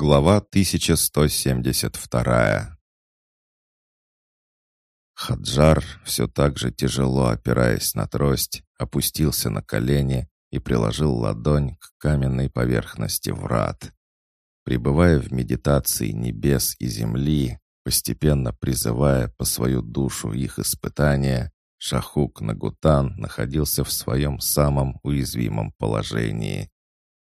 Глава 1172 Хаджар, все так же тяжело опираясь на трость, опустился на колени и приложил ладонь к каменной поверхности врат. Пребывая в медитации небес и земли, постепенно призывая по свою душу их испытания, Шахук Нагутан находился в своем самом уязвимом положении.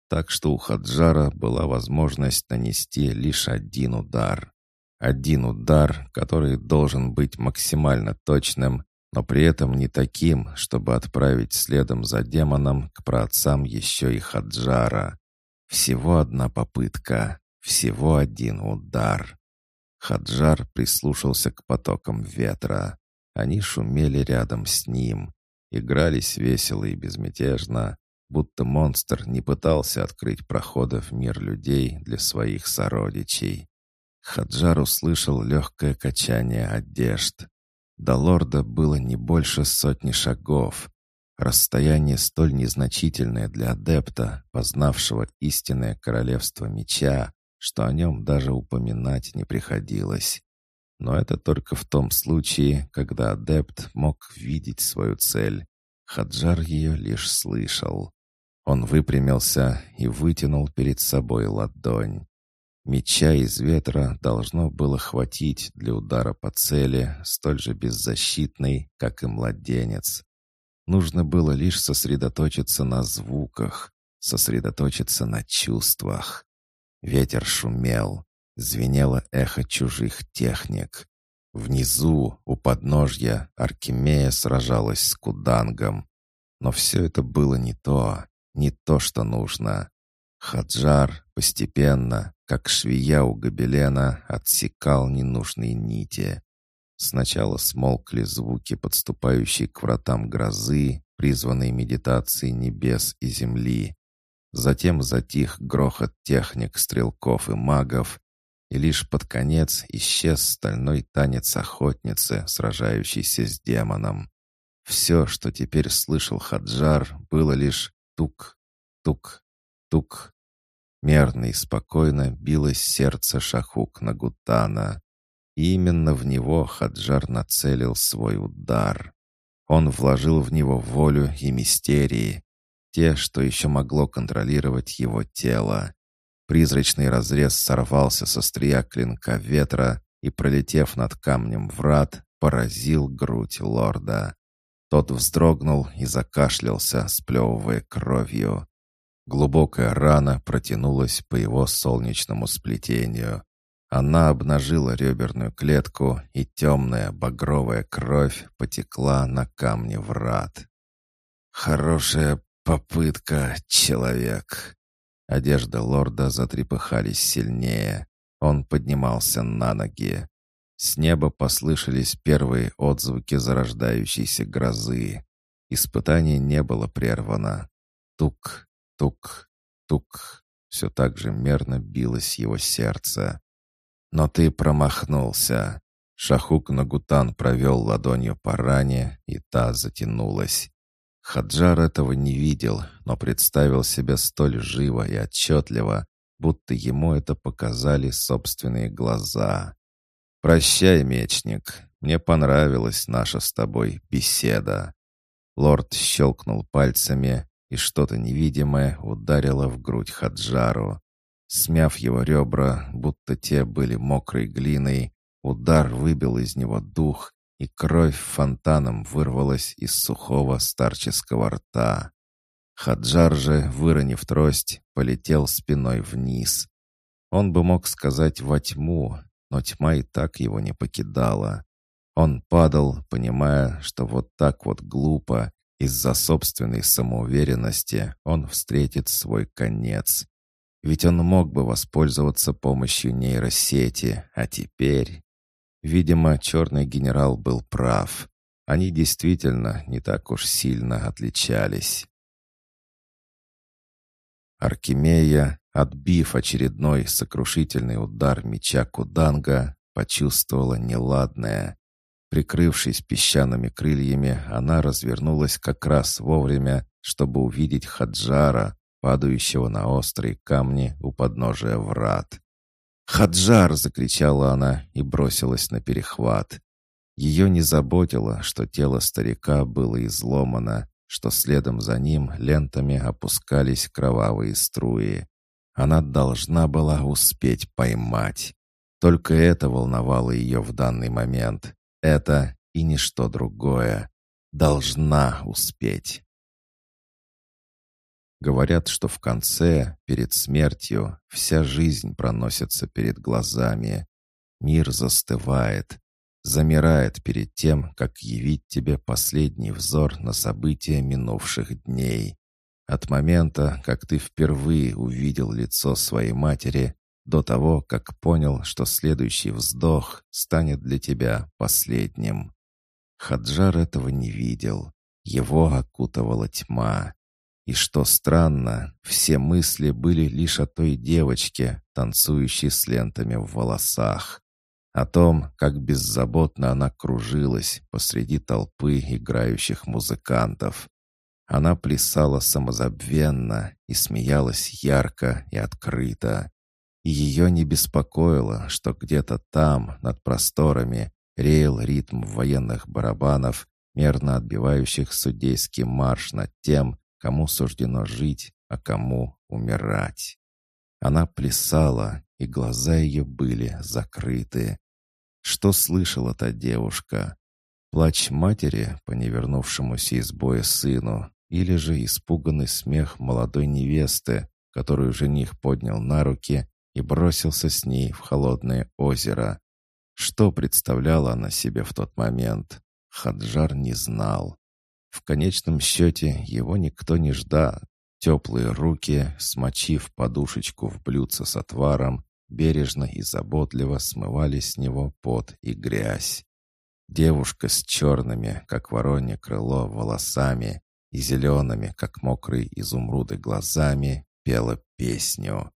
Так что у Хаджара была возможность нанести лишь один удар. Один удар, который должен быть максимально точным, но при этом не таким, чтобы отправить следом за демоном к праотцам еще и Хаджара. Всего одна попытка, всего один удар. Хаджар прислушался к потокам ветра. Они шумели рядом с ним, игрались весело и безмятежно, будто монстр не пытался открыть проходы в мир людей для своих сородичей. Хаджар услышал легкое качание одежд. До лорда было не больше сотни шагов. Расстояние столь незначительное для адепта, познавшего истинное королевство меча, что о нем даже упоминать не приходилось. Но это только в том случае, когда адепт мог видеть свою цель. Хаджар ее лишь слышал. Он выпрямился и вытянул перед собой ладонь. Меча из ветра должно было хватить для удара по цели, столь же беззащитной, как и младенец. Нужно было лишь сосредоточиться на звуках, сосредоточиться на чувствах. Ветер шумел, звенело эхо чужих техник. Внизу, у подножья, Аркемия сражалась с Кудангом. Но все это было не то не то, что нужно. Хаджар постепенно, как швея у гобелена, отсекал ненужные нити. Сначала смолкли звуки, подступающие к вратам грозы, призванные медитацией небес и земли. Затем затих грохот техник, стрелков и магов, и лишь под конец исчез стальной танец охотницы, сражающейся с демоном. Все, что теперь слышал Хаджар, было лишь Тук, тук, тук. Мерно и спокойно билось сердце Шахук Нагутана. И именно в него Хаджар нацелил свой удар. Он вложил в него волю и мистерии, те, что еще могло контролировать его тело. Призрачный разрез сорвался со стрия клинка ветра и, пролетев над камнем врат, поразил грудь лорда. Тот вздрогнул и закашлялся, сплевывая кровью. Глубокая рана протянулась по его солнечному сплетению. Она обнажила реберную клетку, и темная багровая кровь потекла на камни врат. «Хорошая попытка, человек!» Одежда лорда затрепыхались сильнее. Он поднимался на ноги. С неба послышались первые отзвуки зарождающейся грозы. Испытание не было прервано. Тук, тук, тук. Все так же мерно билось его сердце. Но ты промахнулся. Шахук Нагутан провел ладонью по ране, и та затянулась. Хаджар этого не видел, но представил себя столь живо и отчетливо, будто ему это показали собственные глаза. «Прощай, мечник, мне понравилась наша с тобой беседа». Лорд щелкнул пальцами, и что-то невидимое ударило в грудь Хаджару. Смяв его ребра, будто те были мокрой глиной, удар выбил из него дух, и кровь фонтаном вырвалась из сухого старческого рта. Хаджар же, выронив трость, полетел спиной вниз. Он бы мог сказать во тьму, но тьма и так его не покидала. Он падал, понимая, что вот так вот глупо, из-за собственной самоуверенности он встретит свой конец. Ведь он мог бы воспользоваться помощью нейросети, а теперь... Видимо, черный генерал был прав. Они действительно не так уж сильно отличались. Аркемия, Отбив очередной сокрушительный удар меча Куданга, почувствовала неладное. Прикрывшись песчаными крыльями, она развернулась как раз вовремя, чтобы увидеть Хаджара, падающего на острые камни у подножия врат. «Хаджар!» — закричала она и бросилась на перехват. Ее не заботило, что тело старика было изломано, что следом за ним лентами опускались кровавые струи. Она должна была успеть поймать. Только это волновало ее в данный момент. Это и ничто другое. Должна успеть. Говорят, что в конце, перед смертью, вся жизнь проносится перед глазами. Мир застывает, замирает перед тем, как явить тебе последний взор на события минувших дней. От момента, как ты впервые увидел лицо своей матери, до того, как понял, что следующий вздох станет для тебя последним. Хаджар этого не видел. Его окутывала тьма. И что странно, все мысли были лишь о той девочке, танцующей с лентами в волосах. О том, как беззаботно она кружилась посреди толпы играющих музыкантов. Она плясала самозабвенно и смеялась ярко и открыто. И ее не беспокоило, что где-то там, над просторами, реял ритм военных барабанов, мерно отбивающих судейский марш над тем, кому суждено жить, а кому умирать. Она плясала, и глаза ее были закрыты. Что слышала та девушка? Плач матери по невернувшемуся из боя сыну или же испуганный смех молодой невесты, которую жених поднял на руки и бросился с ней в холодное озеро. Что представляла она себе в тот момент, Хаджар не знал. В конечном счете его никто не ждал. Теплые руки, смочив подушечку в блюдце с отваром, бережно и заботливо смывали с него пот и грязь. Девушка с черными, как воронье крыло, волосами и зелеными, как мокрые изумруды, глазами пела песню.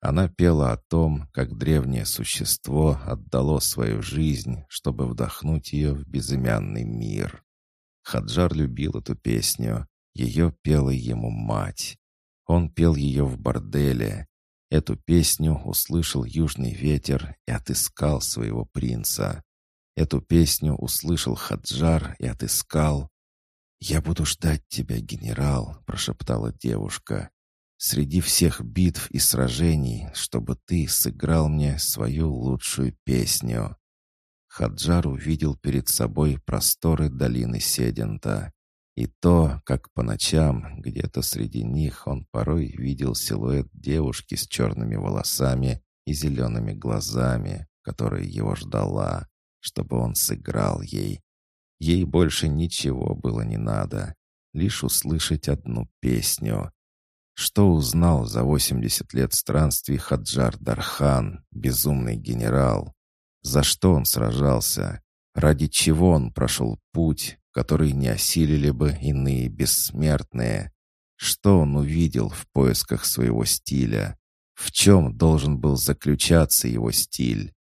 Она пела о том, как древнее существо отдало свою жизнь, чтобы вдохнуть ее в безымянный мир. Хаджар любил эту песню. Ее пела ему мать. Он пел ее в борделе. Эту песню услышал южный ветер и отыскал своего принца. Эту песню услышал Хаджар и отыскал. «Я буду ждать тебя, генерал», — прошептала девушка среди всех битв и сражений, чтобы ты сыграл мне свою лучшую песню». Хаджар увидел перед собой просторы долины Седента. И то, как по ночам, где-то среди них он порой видел силуэт девушки с черными волосами и зелеными глазами, которая его ждала, чтобы он сыграл ей. Ей больше ничего было не надо, лишь услышать одну песню, что узнал за 80 лет странствий Хаджар Дархан, безумный генерал? За что он сражался? Ради чего он прошел путь, который не осилили бы иные бессмертные? Что он увидел в поисках своего стиля? В чем должен был заключаться его стиль?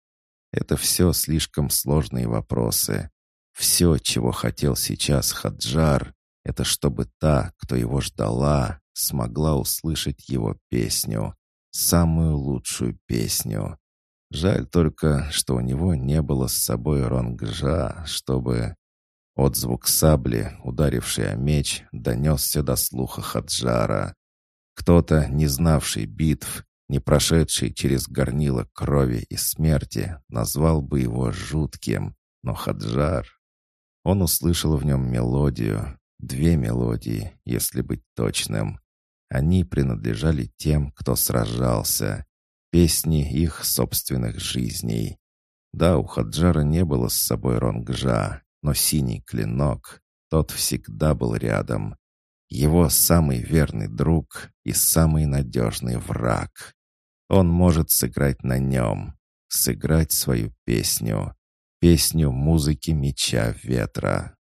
Это все слишком сложные вопросы. Все, чего хотел сейчас Хаджар, это чтобы та, кто его ждала, смогла услышать его песню, самую лучшую песню. Жаль только, что у него не было с собой ронгжа, чтобы... Отзвук сабли, ударивший о меч, донесся до слуха Хаджара. Кто-то, не знавший битв, не прошедший через горнило крови и смерти, назвал бы его жутким, но Хаджар... Он услышал в нем мелодию, две мелодии, если быть точным. Они принадлежали тем, кто сражался. Песни их собственных жизней. Да, у Хаджара не было с собой ронгжа, но синий клинок, тот всегда был рядом. Его самый верный друг и самый надежный враг. Он может сыграть на нем, сыграть свою песню, песню музыки меча ветра.